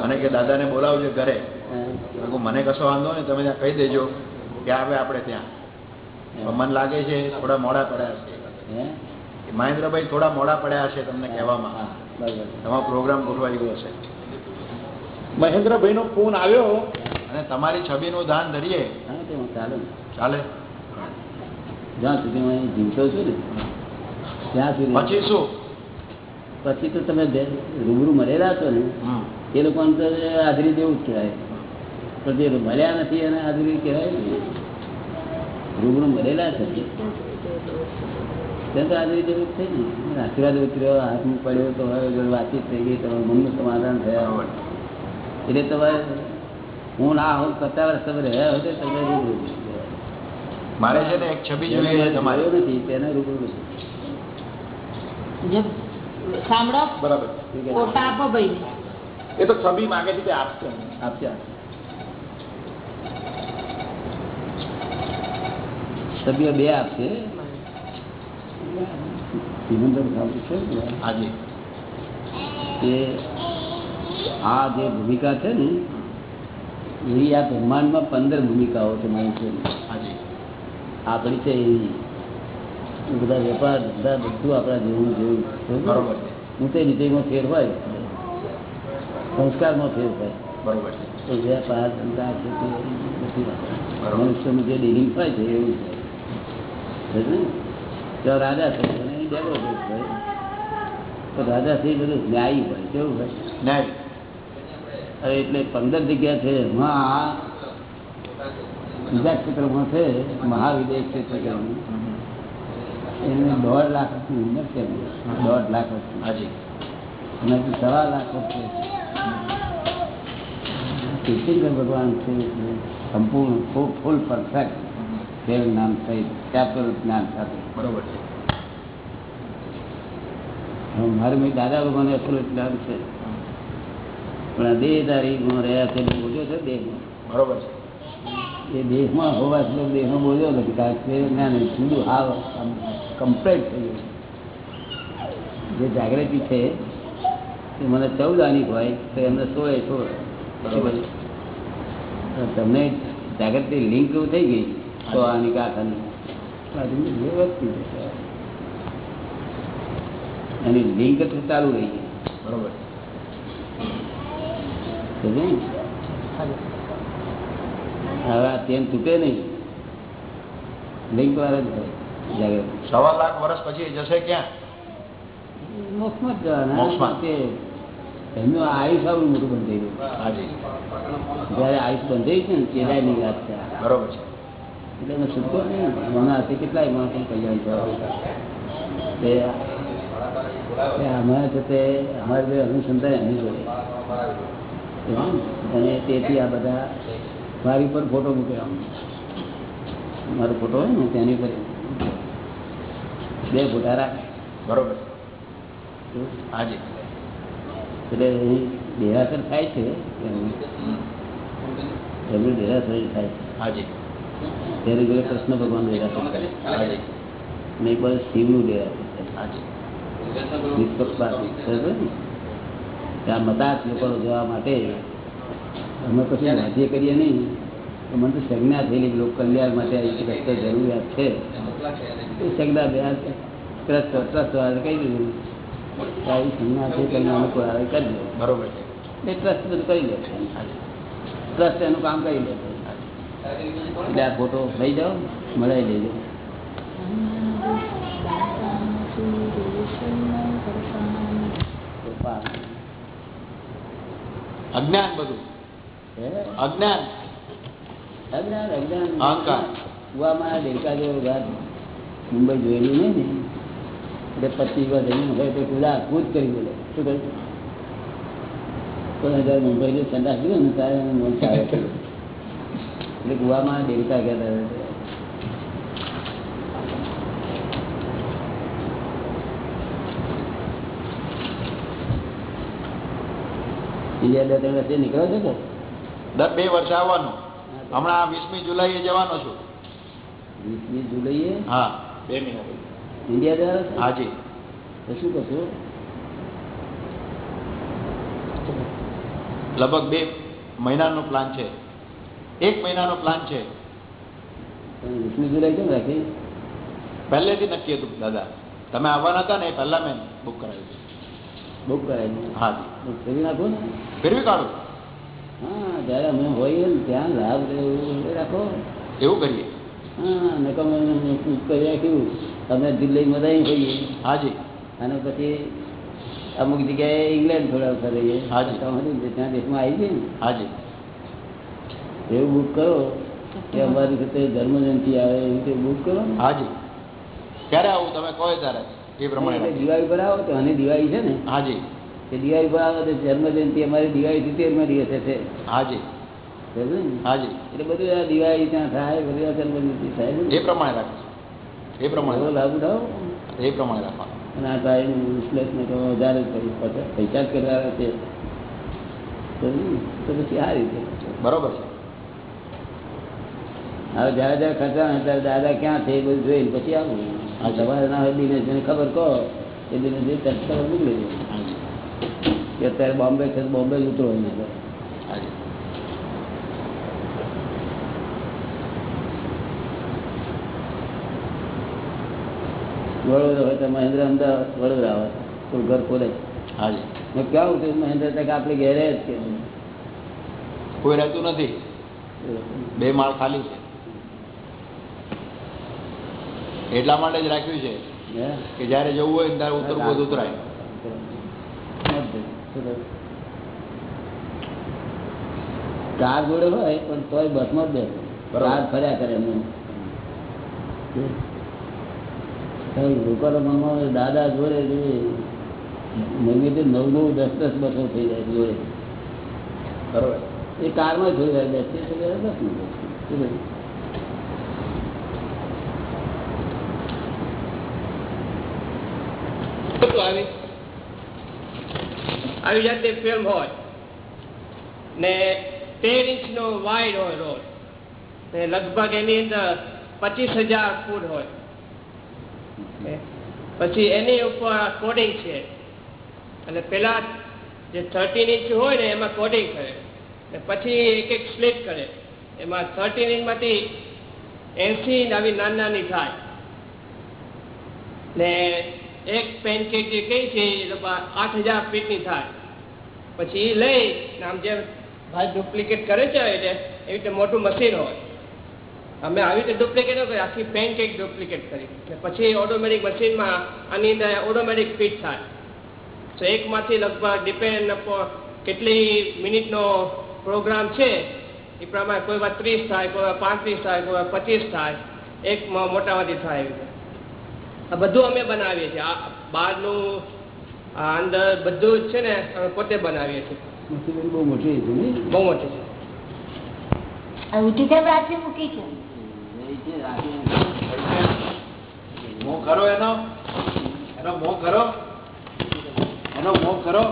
મને કે દાદાને બોલાવજો ઘરે. મને કશો વાંધો ને તમે ત્યાં કહી દેજો કે આવે આપણે ત્યાં. મન લાગે છે થોડા મોડા પડ્યા? છે મહેન્દ્રભાઈ થોડા મોડા પડ્યા હશે તમને કહેવામાં. બરાબર. તમારો પ્રોગ્રામ ગોઠવાઈ ગયો છે મહેન્દ્રભાઈનો ફોન આવ્યો. અને તમારી છબીનું દાન ધરીએ. હા, તે હું ચાલે ચાલે. જ્યાં સુધી હું અહીં જીવતો છું ને ત્યાં સુધી. પછી શું? પછી તો તમે રૂબરૂ મળેલા છો ને એ લોકો તો હાજરી જેવું જ કહેવાય. પણ જે મળ્યા નથી એને હાજરી કહેવાય ને. રૂબરૂ મળેલા છે ત્યાં તો હાજરી જેવું જ થઈ ને. આશીર્વાદ ઉતર્યો હાથમાં પડ્યો તો હવે વાતચીત થઈ ગઈ તો મનનું સમાધાન થયા. એટલે તમારે હું ના હું પચાસ વર્ષ તમે રહ્યા હોય તમે રૂબરૂ મારે છે ને એક છબી જોઈએ તમારે. નથી તેને રૂબરૂ છે સાંભળો. બરાબર. ફોટા આપો ભાઈ. એ તો છબી માગે છે તે આપશે. આપશે સભ્ય બે આપશે. આજે. કે આ જે ભૂમિકા છે ને એ આ બ્રહ્માંડમાં પંદર ભૂમિકાઓ છે હાજી. આપણી છે એવી બધા વેપાર બધા બધું આપણા જેવું જેવું બરોબર? છે. તે વિષયમાં ફેર હોય. સંસ્કારમાં ફેર હોય. બરોબર છે. વેપાર ધંધા મનુષ્યનું જે ડીલિંગ થાય છે એવું છે? તો રાજા છે એ તો રાજા થઈ બધું ન્યાયી હોય કેવું હોય? ન્યાય. હવે એટલે પંદર જગ્યા છે એમાં બીજા ક્ષેત્રમાં છે મહાવિદ્ય ક્ષેત્ર. એને. દોઢ લાખ વર્ષની ઉંમર છે દોઢ લાખ વર્ષની હાજી એનાથી સવા લાખ વર્ષ છે. તીર્થંકર ભગવાન છે સંપૂર્ણ ફૂલ ફૂલ પરફેક્ટ દેવ નામ સહિત કેપિટલ જ્ઞાન સાથે. બરોબર છે. મારે મેં દાદા ભગવાન અસલ જ્ઞાન છે. પણ આ દેહધારીમાં રહ્યા છે બોલ્યો છે દેહમાં બરોબર છે એ દેહમાં હોવા છતાં દેહમાં બોલ્યો નથી કારણ કે હાવ કમ્પ્લેટ થઈ ગયું જે જાગૃતિ છે એ મને ચૌદ આની હોય તો એમને સોળે સોળ બરોબર. તમને જાગૃતિ લિંક થઈ ગઈ તો આની કાકાની વધતી જશે. એની લિંક તો ચાલુ રહી ગઈ બરોબર ને? હવે તૂટે નહીં. લિંક વાળા જ હોય સવા લાખ વર્ષ પછી જશે ક્યાં? મોક્ષમાં જ જવાના. એમનું આયુષ આવું મોટું બંધ થઈ ગયું. જયારે આયુષ બંધ થઈ છે ને ત્યારે વાત છે બરોબર છે. એટલે એનો છૂટકો નહીં. મને હાથે કેટલાય માણસો કલ્યાણ થયા અમારા જતે અમારે જે અનુસંધાન એમની જોડે? અને તેથી આ બધા મારી પર ફોટો મૂક્યો મારો ફોટો હોય ને તેની પર બે ફોટા રાખે. બરોબર. આજે. એટલે દેરાસર થાય છે એમનું દેરાસર થાય છે. હાજી ત્યારે જોડે કૃષ્ણ ભગવાન દેરાસર કરે હાજી અને શિવનું દેરાસર છે. નિષ્પક્ષપાત? ત્યાં મતાત લોકો જવા માટે અમે પછી રાજ્ય કરીએ નહીં. મને તો સંજ્ઞા થયેલી લોક કલ્યાણ માટે રસ્તો જરૂરિયાત છે. એ સંજ્ઞા બે ટ્રસ્ટ વાળા કહી દીધું આવી સંજ્ઞા છે કરીને અનુકૂળ આવે કરી દે. બરોબર એ ટ્રસ્ટ બધું કરી દે ટ્રસ્ટ એનું કામ કરી દે એટલે આ ફોટો લઈ જાઓ મળાવી લેજો અજ્ઞાન બધું. અજ્ઞાન. અજ્ઞાન અજ્ઞાન. અહંકાર. કુવામાં ડેલકા જેવો ઘર મુંબઈ જોયેલું નહીં ને. એટલે પચીસ વાર જમીન હોય તો કુદા કૂદ કરી બોલે. શું કહ્યું? પણ જયારે મુંબઈ જે સંડાસ ગયો ને ત્યારે મોટા છે. એટલે કુવામાં ડેલકા કહેતા હતા. બીજા બે ત્રણ વર્ષે નીકળો છો કે? દર બે વર્ષે આવવાનું. હમણાં વીસમી જુલાઈએ જવાનો છું. વીસમી જુલાઈએ? હા બે મહિના. ઇન્ડિયા દ્વારા? હાજી તો શું કરશો? લગભગ બે મહિનાનો પ્લાન છે. એક મહિનાનો પ્લાન છે. વીસમી જુલાઈ કેમ રાખી? પહેલેથી નક્કી હતું દાદા. તમે આવવાના હતા ને એ પહેલા મેં બુક કરાવ્યું છે. બુક કરાવી હા કરી નાખો ને. ફેરવી કાઢો. હા જ્યારે અમે હોઈએ ને ત્યાં લાભ એવું રાખો. એવું કરીએ. હા નકમ કરી રાખ્યું અમે દિલ્હી મદાઈ હોઈએ. હાજી. અને પછી અમુક જગ્યાએ ઇંગ્લેન્ડ થોડા વખત રહીએ. હાજી. તમારી ત્યાં દેશમાં આવી ગઈ ને. હાજી. એવું બુક કરો. કે અમારી સાથે જન્મ જયંતિ આવે એવી રીતે બુક કરો ને. હા ક્યારે આવું? તમે કહો ત્યારે. એ પ્રમાણે દિવાળી પર આવો તો અને દિવાળી છે ને? હાજી. દિવાળી પર આવો તો અમારી દિવાળી સિત્તેરમા દિવસે છે. હા જી સમજ્યો ને? હા જી એટલે બધું આ દિવાળી ત્યાં થાય બધું આ થાય. એ પ્રમાણે રાખીશું એ પ્રમાણે લાભ ઉઠાવો એ પ્રમાણે રાખવાનું. અને આ ટાઈમ વિશ્લેષણ તો વધારે પૈસા જ કરવા છે. તો પછી આ રીતે. બરોબર છે. હવે જયારે જયારે ખર્ચા ત્યારે દાદા ક્યાં છે એ બધું જોઈને પછી આવું. હા, સવારે ના હોય દિનેશ ખબર કહો એ દિનેશ દે હા જી કે અત્યારે બોમ્બે છે તો બોમ્બે જ ઉતરો એને વડોદરા હોય તો મહેન્દ્ર અમદાવાદ વડોદરા આવે કોઈ ઘર ખોલે હાજી. મેં ક્યાં ઉતર્યું મહેન્દ્ર તક આપણે ઘેરે જ કે કોઈ રહેતું નથી. બે માળ ખાલી છે. એટલા માટે જ રાખ્યું છે કે જયારે જવું હોય ત્યારે ઉતરવું હોય ઉતરાય. કાર જોડે હોય પણ તોય બસમાં જ બેસે. કાર ફર્યા કરે એમને લોકોના મનમાં દાદા જોડે જે નવી તો નવ નવ દસ દસ બસો થઈ જાય જોડે. બરોબર. એ કારમાં જોઈ જાય બેસે તો બસ. ને શું કહ્યું? બધું આવી આવી જાતે ફિલ્મ હોય. ને તેર ઇંચનો વાઇડ હોય રોડ. ને લગભગ એની અંદર પચીસ હજાર ફૂટ હોય. પછી એની ઉપર કોડિંગ છે. અને પેલા જે થર્ટીન ઇંચ હોય ને એમાં કોડિંગ કરે. ને પછી એક એક સ્લીપ કરે. એમાં થર્ટીન ઇંચમાંથી એસી આવી નાની નાની થાય. ને એક પેનકેક જે કઈ છે એ આઠ હજાર ફીટની થાય. પછી એ લઈ આમ જે ભાઈ ડુપ્લિકેટ કરે છે એટલે એવી રીતે મોટું મશીન હોય. અમે આવી રીતે ડુપ્લિકેટ કરી, આખી પેનકેક ડુપ્લિકેટ કરી. પછી ઓટોમેટિક મશીનમાં આની અંદર ઓટોમેટિક ફિટ થાય. તો એકમાંથી લગભગ ડિપેન્ડ કેટલી મિનિટનો પ્રોગ્રામ છે, એ પ્રમાણે કોઈ વાર ત્રીસ થાય, કોઈ વાર પાંત્રીસ થાય, કોઈ વાર પચીસ થાય. એક મોટામાંથી થાય એવી આ બધું અમે બનાવીએ છીએ. આ બહારનું અંદર બધું જ છે ને અમે પોતે બનાવીએ છીએ. બહુ મોટી છે બહુ મોટી છે. આ કેમ રાખી મૂકી છે? મોહ કરો એનો. એનો મોહ કરો. એનો મોહ કરો.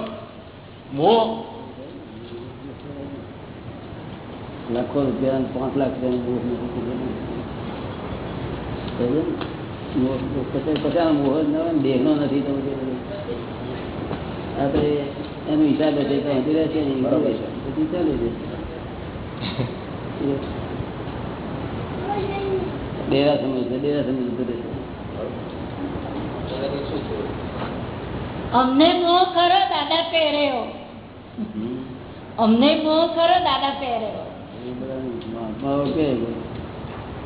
મોહ લાખો રૂપિયા પાંચ લાખ પચાસ પચાસ મોહ દેહનો નથી તો પછી. આપણે એનો હિસાબ હશે તો હજી રહેશે નહીં. બરાબર છે. પછી ચાલી જશે ડેરા છે ડેરા સમજ જતું રહેશે અમને મોહ ખરો દાદા પહેર્યો. અમને મોહ ખરો દાદા પહેર્યો. બધા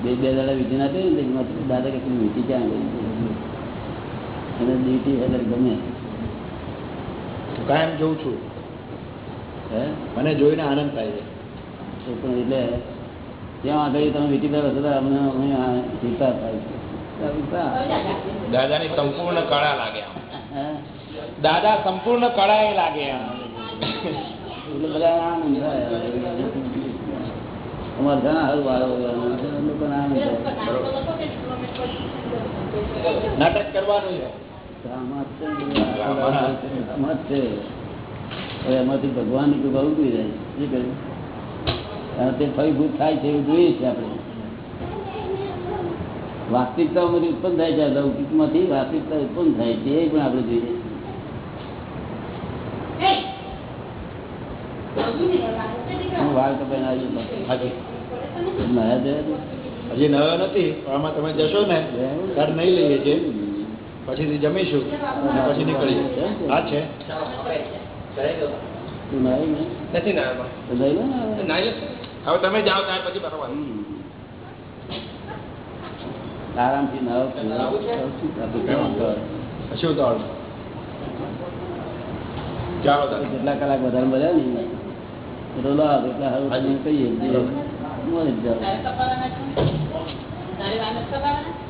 બે બે દાડા વીટી ના ને દાદા કે મીઠી ક્યાં ગઈ? અને દીટી એટલે ગમે. કાયમ જોઉં છું. હે? મને જોઈને આનંદ થાય છે. એટલે ત્યાં આગળ તમે વીટી પહેરો છો અમને અમે આ હિંસા થાય છે. દાદાની સંપૂર્ણ કળા લાગે દાદા સંપૂર્ણ કળા એ લાગે એટલે બધા આનંદ થાય. અમારે ઘણા હલ વાળો નાટક કરવાનું છે. ને એમાંથી ભગવાનની કૃપા ઉતરી જાય શું કહ્યું તે ફળીભૂત થાય છે એવું જોઈએ છીએ આપણે. વાસ્તવિકતા માંથી ઉત્પન્ન થાય છે લૌકિકમાંથી વાસ્તવિકતા ઉત્પન્ન થાય છે એ પણ આપણે જોઈએ. હું વાળ કપાઈને આવ્યો. હાજી. નવા નથી પણ આમાં તમે જશો ને ઘર નહીં લઈએ છીએ પછીથી જમીશું અને પછી નીકળીએ. હા છે? નથી હવે. તમે જાઓ ત્યાર પછી. આરામથી. શું ચાલો તાર. કલાક વધારે મળ્યા ને રોલો એટલા તમને કહીએ. જાઓ.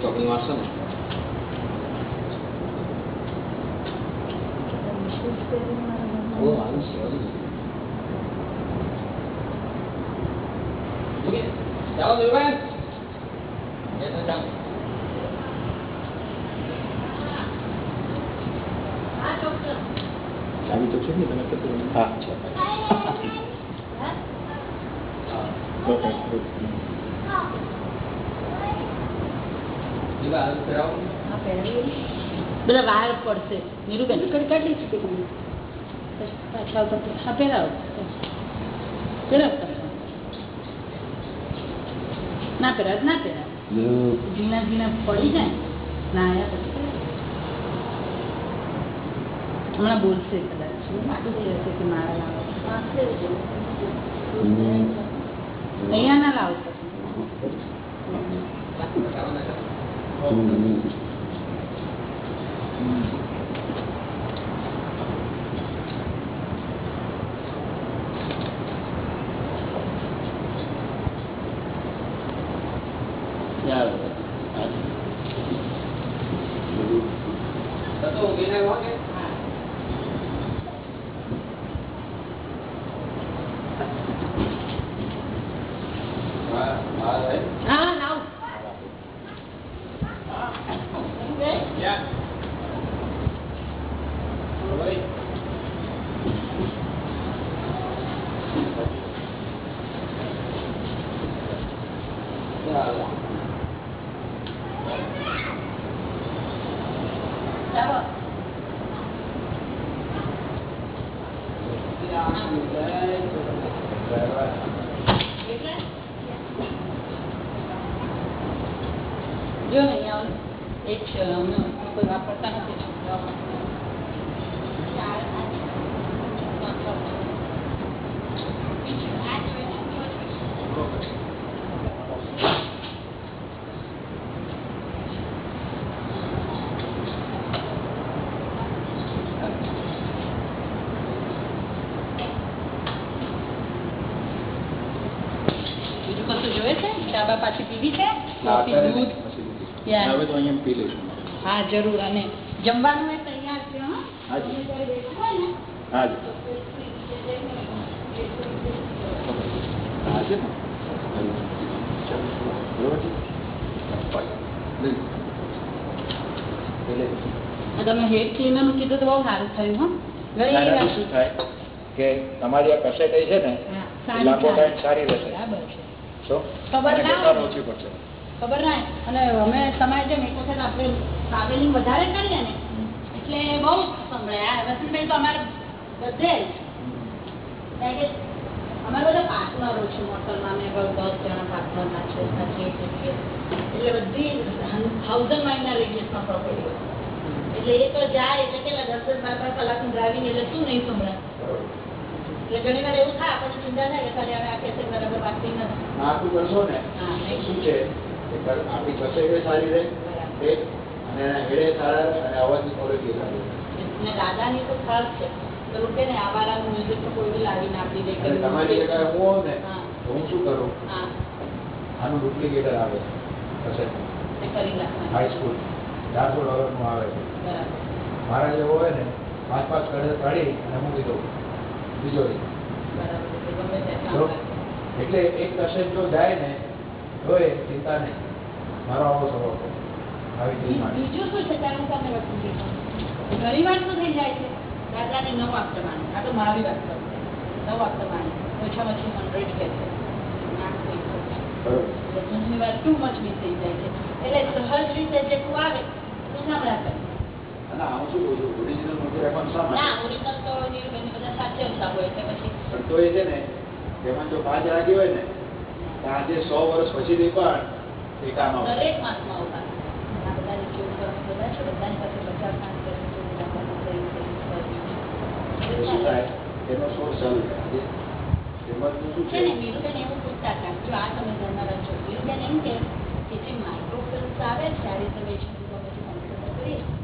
તારે વાળ નથી કપાવાના ત્યાં ટચમાં તમારે અને આ જાગૃતિ ના હોય કે મોહ એટલે આ જાગૃતિ એ એટલે ક્યાં ક્યાં બેસી આપણે તમે જેટલી ચોકડી મારશો ને ઓ મારું સોરી ચાલો દેવભાઈ એ તો ચાલો ચાવી તો છે ને તમે કશું હા છે દીવા હાલ ફેરાવો બધા વાર પડશે. નીરુબેન કડી કાઢી છે પાછા આવતા હા પહેરાવો ના પહેરાવ ના પહેરાવ ઝીણા ઝીણા પડી જાય. ના આવ્યા પછી હમણાં બોલશે કદાચ. કહેશે કે મારા લાવો? અહીંયા ના લાવતો ચાલો તો ઊભી ના હોય કે હા લાવ ચાલો જો ને અહીંયા એક છે અમે કોઈ વાપરતા નથી બીજું કશું જોઈએ છે ચાબા પાછી પીવી છે કોફી દૂધ યા. હવે તો અહીંયા પી લઈશું હા જરૂર. અને જમવાનું એ તૈયાર છે તમે હેડ કીધું તો બહુ સારું થયું શું થાય કે તમારી આ કસેટાઈ છે ને લાંબો ટાઈમ સારી રહેશે. ખબર. ઓછી પડશે? ખબર ના અને અમે તમારે જેમ એક વખત આપણે ટ્રાવેલિંગ વધારે કરીએ ને એટલે બહુ સંભળાય. વસંતભાઈ તો અમારે બધે કારણ કે બધા પાર્ટનરો છે મોટરમાં અમે દસ જણા પાર્ટનરના છે એટલે બધી થાઉઝન્ડ માઇલના રેડિયસમાં પ્રોપર્ટી એટલે એ તો જાય એટલે કેટલા દસ દસ બાર બાર કલાકનું ડ્રાઇવિંગ એટલે શું નહીં સંભળાય. એટલે ઘણી વાર એવું થાય આપણને ચિંતા થાય કે ખાલી હવે આ કેસે બરાબર વાગતી નથી. આટલું કરશો ને? હા શું છે? આપણી કસેટાઈ સારી રહે અને એના હેડે સારા અને અવાજની ક્વોલિટી સારી દાદાની તો ખાસ છે. તમારી જગ્યાએ હું હોઉં ને હું. શું કરું? આનું ડુપ્લિકેટર આવે હાઈસ્કૂલ ચારસો ડોલરનું આવે મારા જેવો હોય ને પાંચ પાંચ કડે કાઢી અને મૂકી દઉં. બીજો. એટલે એક કસેટ જો જાય ને તો ચિંતા નહીં મારો આવો સ્વભાવ છે. આવી ચીજ માટે બીજું શું છે? ત્યારે હું તમને વસ્તુ ઘણી વાર શું થઈ જાય છે? દાદાને નવ આપતમાની આ તો મારી વાત કરું. નવ આપતમાની ઓછામાં ઓછી હંડ્રેડ કે છે. થઈ જાય છે. એટલે ઘણી વાર ટુ મચ બી થઈ જાય છે. એટલે સહજ રીતે જેટલું આવે તો સાંભળ્યા કરે ના ઓરિજિનલ તો બધા સાચવતા હોય એટલે પછી. પણ તો એ છે ને તેમાં જો પાંચ રાખી હોય ને આજે સો વર્ષ પછી પણ એ કામ છે? એનો સોર્સ ચાલુ આજે શું છે એવું પૂછતા હતા જો આ તમે ધ્યાનમાં રાખજો. નીરુબેન એમ કે કે જે માઇક્રોફિલ્મ્સ આવે છે આ રિઝર્વેશન કન્સિડર કરીએ.